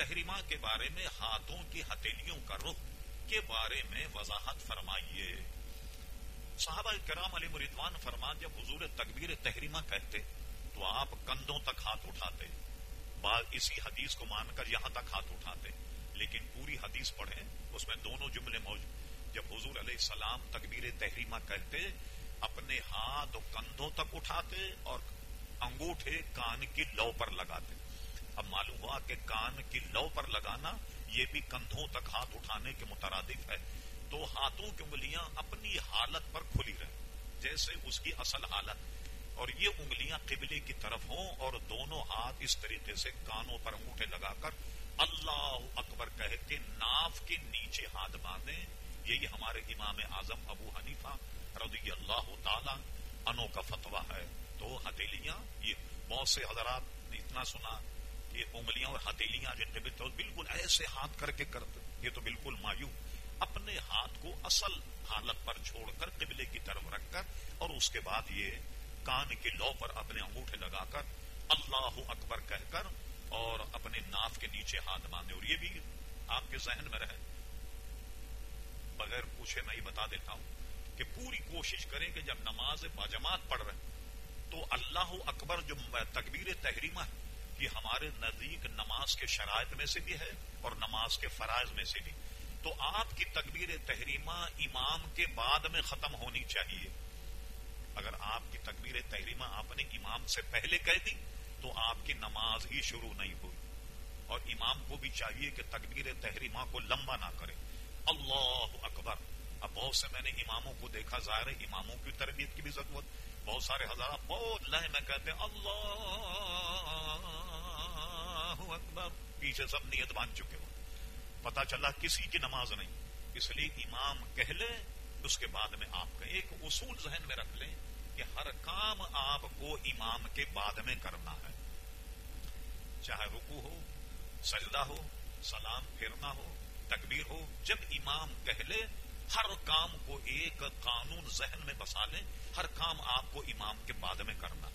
تحریمہ کے بارے میں ہاتھوں کی ہتھیلیوں کا رخ کے بارے میں وضاحت فرمائیے۔ صحابہ کرام علی مریدوان فرما جب حضور تکبیر تحریمہ کہتے، تو آپ کندھوں تک ہاتھ اٹھاتے۔ بعد اسی حدیث کو مان کر یہاں تک ہاتھ اٹھاتے۔ لیکن پوری حدیث پڑھیں، اس میں دونوں جملے موجود۔ جب حضور علیہ السلام تکبیر تحریمہ کہتے، اپنے ہاتھ کندھوں تک اٹھاتے اور انگوٹھے کان کی لو پر لگاتے۔ اب معلوم ہوا کہ کان کی لو پر لگانا یہ بھی کندھوں تک ہاتھ اٹھانے کے مترادف ہے۔ تو ہاتھوں کی انگلیاں اپنی حالت پر کھلی رہیں، جیسے اس کی اصل حالت۔ اور یہ انگلیاں قبلے کی طرف ہوں اور دونوں ہاتھ اس طریقے سے کانوں پر انگوٹھے لگا کر اللہ اکبر کہہ کے ناف کے نیچے ہاتھ باندھے یہی ہمارے امام اعظم ابو حنیفہ رضی اللہ تعالی انو کا فتوا ہے۔ تو ہتھیلیاں، یہ بہت سے حضرات نے اتنا سنا۔ یہ انگلیاں اور ہتھیلیاں جن پہ بالکل ایسے ہاتھ کر کے کرتے یہ تو بالکل مایو اپنے ہاتھ کو اصل حالت پر چھوڑ کر قبلے کی طرف رکھ کر اور اس کے بعد یہ کان کے لو پر اپنے انگوٹھے لگا کر اللہ اکبر کہہ کر اور اپنے ناف کے نیچے ہاتھ باندھے۔ اور یہ بھی آپ کے ذہن میں رہے۔ بغیر پوچھے میں ہی بتا دیتا ہوں کہ پوری کوشش کریں کہ جب نماز باجماعت پڑھ رہے تو اللہ اکبر جو تکبیر تحریمہ ہے یہ ہمارے نزدیک نماز کے شرائط میں سے بھی ہے اور نماز کے فرائض میں سے بھی۔ تو آپ کی تکبیر تحریمہ امام کے بعد میں ختم ہونی چاہیے۔ اگر آپ کی تکبیر تحریمہ آپ نے امام سے پہلے کہہ دی، تو آپ کی نماز ہی شروع نہیں ہوئی۔ اور امام کو بھی چاہیے کہ تکبیر تحریمہ کو لمبا نہ کرے۔ اللہ اکبر۔ اب بہت سے میں نے اماموں کو دیکھا، ظاہر ہے اماموں کی تربیت کی بھی ضرورت۔ بہت سارے ہزار بہت لہ میں کہتے ہیں اللہ پیچھے سب نیت باندھ چکے ہو پتا چلا کسی کی نماز نہیں۔ اس لیے امام کہہ لے اس کے بعد میں آپ کا ایک اصول ذہن میں رکھ لیں کہ ہر کام آپ کو امام کے بعد میں کرنا ہے۔ چاہے رکو ہو، سجدہ ہو، سلام پھیرنا ہو، تکبیر ہو، جب امام کہہ لے ہر کام کو ایک قانون ذہن میں بسا لیں، ہر کام آپ کو امام کے بعد میں کرنا۔